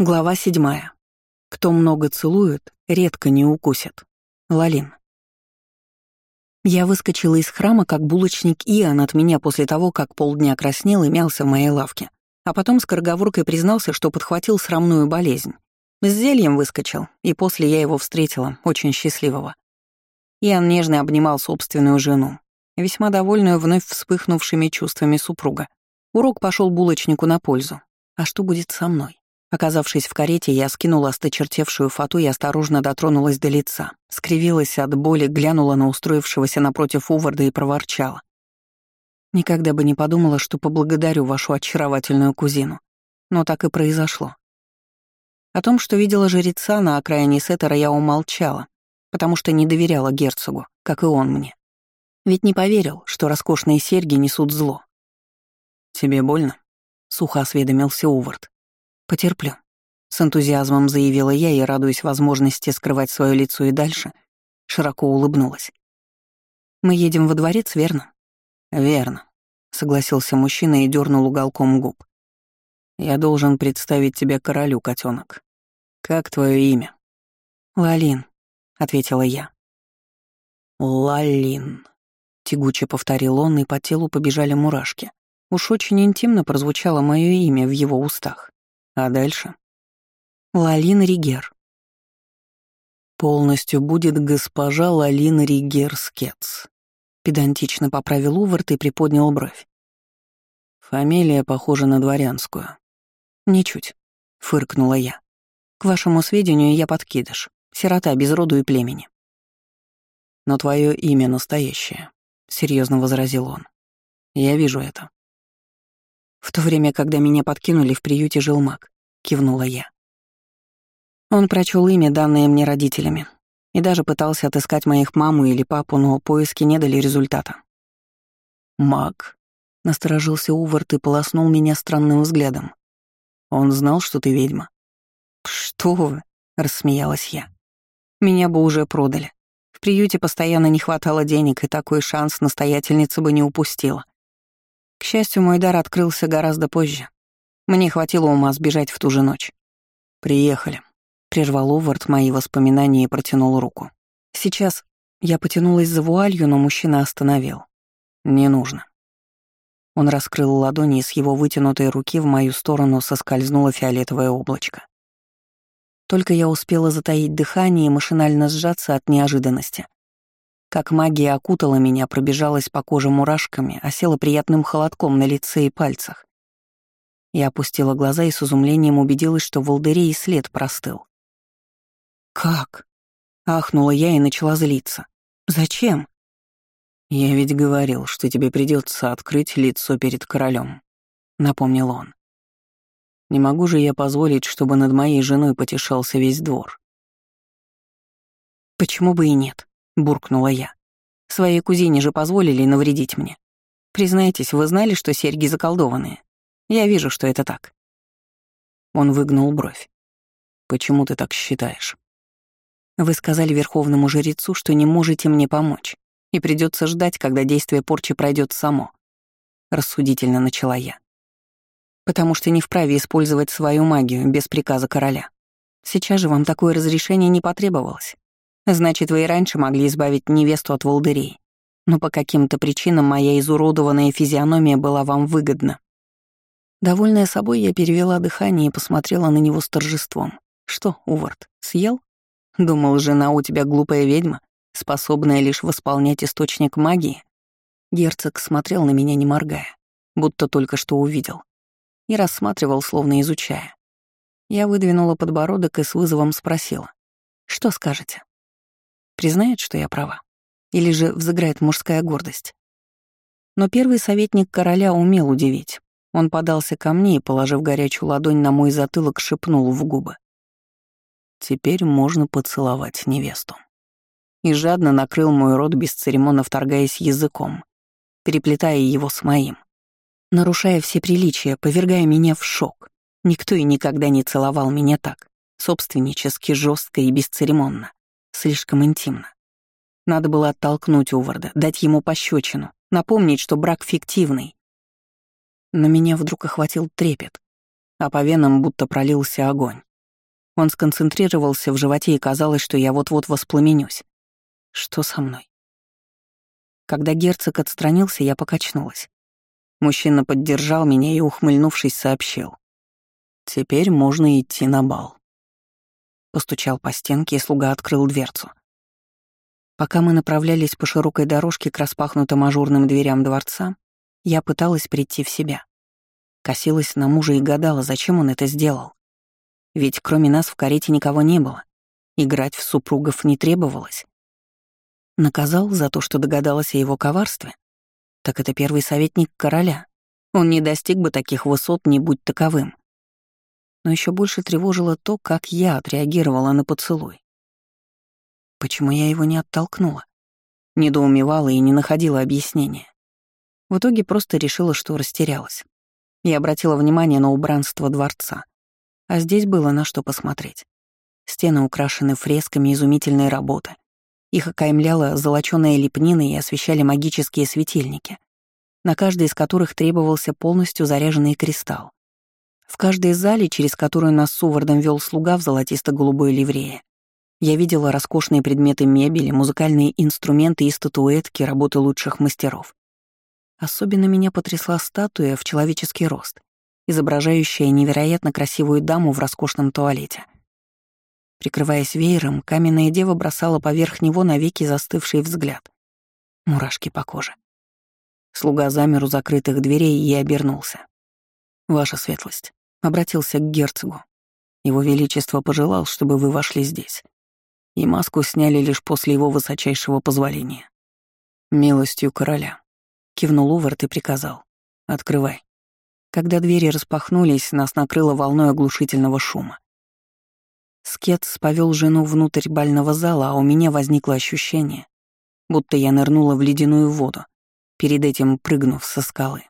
Глава седьмая. Кто много целует, редко не укусит. Лалин. Я выскочила из храма, как булочник Иоанн от меня после того, как полдня краснел и мялся в моей лавке, а потом скороговоркой признался, что подхватил срамную болезнь. С зельем выскочил, и после я его встретила, очень счастливого. Иоанн нежно обнимал собственную жену, весьма довольную вновь вспыхнувшими чувствами супруга. Урок пошел булочнику на пользу. А что будет со мной? Оказавшись в карете, я скинула осточертевшую фату и осторожно дотронулась до лица, скривилась от боли, глянула на устроившегося напротив Уварда и проворчала. Никогда бы не подумала, что поблагодарю вашу очаровательную кузину. Но так и произошло. О том, что видела жреца на окраине Сеттера, я умолчала, потому что не доверяла герцогу, как и он мне. Ведь не поверил, что роскошные серьги несут зло. «Тебе больно?» — сухо осведомился Увард. «Потерплю», — с энтузиазмом заявила я и, радуясь возможности скрывать свое лицо и дальше, широко улыбнулась. «Мы едем во дворец, верно?» «Верно», — согласился мужчина и дернул уголком губ. «Я должен представить тебя королю, котенок. Как твое имя?» «Лалин», — ответила я. «Лалин», — тягуче повторил он, и по телу побежали мурашки. Уж очень интимно прозвучало мое имя в его устах. А дальше? Лалин Ригер. Полностью будет госпожа Лалин Ригер Скетс. Педантично поправил Увард и приподнял бровь. Фамилия похожа на дворянскую. Ничуть, фыркнула я. К вашему сведению, я подкидыш. Сирота без роду и племени. Но твое имя настоящее, серьезно возразил он. Я вижу это. В то время, когда меня подкинули, в приюте жил маг, кивнула я. Он прочел имя, данное мне родителями, и даже пытался отыскать моих маму или папу, но поиски не дали результата. «Маг», — насторожился Увард и полоснул меня странным взглядом. «Он знал, что ты ведьма?» «Что вы?» — рассмеялась я. «Меня бы уже продали. В приюте постоянно не хватало денег, и такой шанс настоятельница бы не упустила. К счастью, мой дар открылся гораздо позже. Мне хватило ума сбежать в ту же ночь. «Приехали», — прервал Увард мои воспоминания и протянул руку. Сейчас я потянулась за вуалью, но мужчина остановил. «Не нужно». Он раскрыл ладони, и с его вытянутой руки в мою сторону соскользнуло фиолетовое облачко. Только я успела затаить дыхание и машинально сжаться от неожиданности. Как магия окутала меня, пробежалась по коже мурашками, осела приятным холодком на лице и пальцах. Я опустила глаза и с изумлением убедилась, что в Алдере и след простыл. «Как?» — ахнула я и начала злиться. «Зачем?» «Я ведь говорил, что тебе придется открыть лицо перед королем», — напомнил он. «Не могу же я позволить, чтобы над моей женой потешался весь двор». «Почему бы и нет?» Буркнула я. Своей кузине же позволили навредить мне. Признайтесь, вы знали, что серьги заколдованные? Я вижу, что это так. Он выгнул бровь. Почему ты так считаешь? Вы сказали верховному жрецу, что не можете мне помочь, и придется ждать, когда действие порчи пройдет само. Рассудительно начала я. Потому что не вправе использовать свою магию без приказа короля. Сейчас же вам такое разрешение не потребовалось. Значит, вы и раньше могли избавить невесту от волдырей. Но по каким-то причинам моя изуродованная физиономия была вам выгодна. Довольная собой, я перевела дыхание и посмотрела на него с торжеством. «Что, Увард, съел?» «Думал, жена у тебя глупая ведьма, способная лишь восполнять источник магии?» Герцог смотрел на меня, не моргая, будто только что увидел, и рассматривал, словно изучая. Я выдвинула подбородок и с вызовом спросила. «Что скажете?» Признает, что я права? Или же взыграет мужская гордость? Но первый советник короля умел удивить. Он подался ко мне и, положив горячую ладонь на мой затылок, шепнул в губы. «Теперь можно поцеловать невесту». И жадно накрыл мой рот, бесцеремонно вторгаясь языком, переплетая его с моим. Нарушая все приличия, повергая меня в шок. Никто и никогда не целовал меня так, собственнически, жестко и бесцеремонно. Слишком интимно. Надо было оттолкнуть Уварда, дать ему пощечину, напомнить, что брак фиктивный. Но меня вдруг охватил трепет, а по венам будто пролился огонь. Он сконцентрировался в животе и казалось, что я вот-вот воспламенюсь. Что со мной? Когда герцог отстранился, я покачнулась. Мужчина поддержал меня и, ухмыльнувшись, сообщил. «Теперь можно идти на бал». Постучал по стенке, и слуга открыл дверцу. Пока мы направлялись по широкой дорожке к распахнутым ажурным дверям дворца, я пыталась прийти в себя. Косилась на мужа и гадала, зачем он это сделал. Ведь кроме нас в карете никого не было. Играть в супругов не требовалось. Наказал за то, что догадалась о его коварстве? Так это первый советник короля. Он не достиг бы таких высот, не будь таковым. Но еще больше тревожило то, как я отреагировала на поцелуй. Почему я его не оттолкнула? Недоумевала и не находила объяснения. В итоге просто решила, что растерялась. И обратила внимание на убранство дворца. А здесь было на что посмотреть. Стены украшены фресками изумительной работы. Их окаймляла золочёная лепнина и освещали магические светильники, на каждый из которых требовался полностью заряженный кристалл. В каждой зале, через которую нас с Увардом вел слуга в золотисто-голубой ливрее, я видела роскошные предметы мебели, музыкальные инструменты и статуэтки работы лучших мастеров. Особенно меня потрясла статуя в человеческий рост, изображающая невероятно красивую даму в роскошном туалете. Прикрываясь веером, каменная дева бросала поверх него навеки застывший взгляд. Мурашки по коже. Слуга замер у закрытых дверей и обернулся. «Ваша светлость», — обратился к герцогу. «Его Величество пожелал, чтобы вы вошли здесь и маску сняли лишь после его высочайшего позволения. «Милостью короля», — кивнул Увард и приказал. «Открывай». Когда двери распахнулись, нас накрыло волной оглушительного шума. Скетс повел жену внутрь бального зала, а у меня возникло ощущение, будто я нырнула в ледяную воду, перед этим прыгнув со скалы.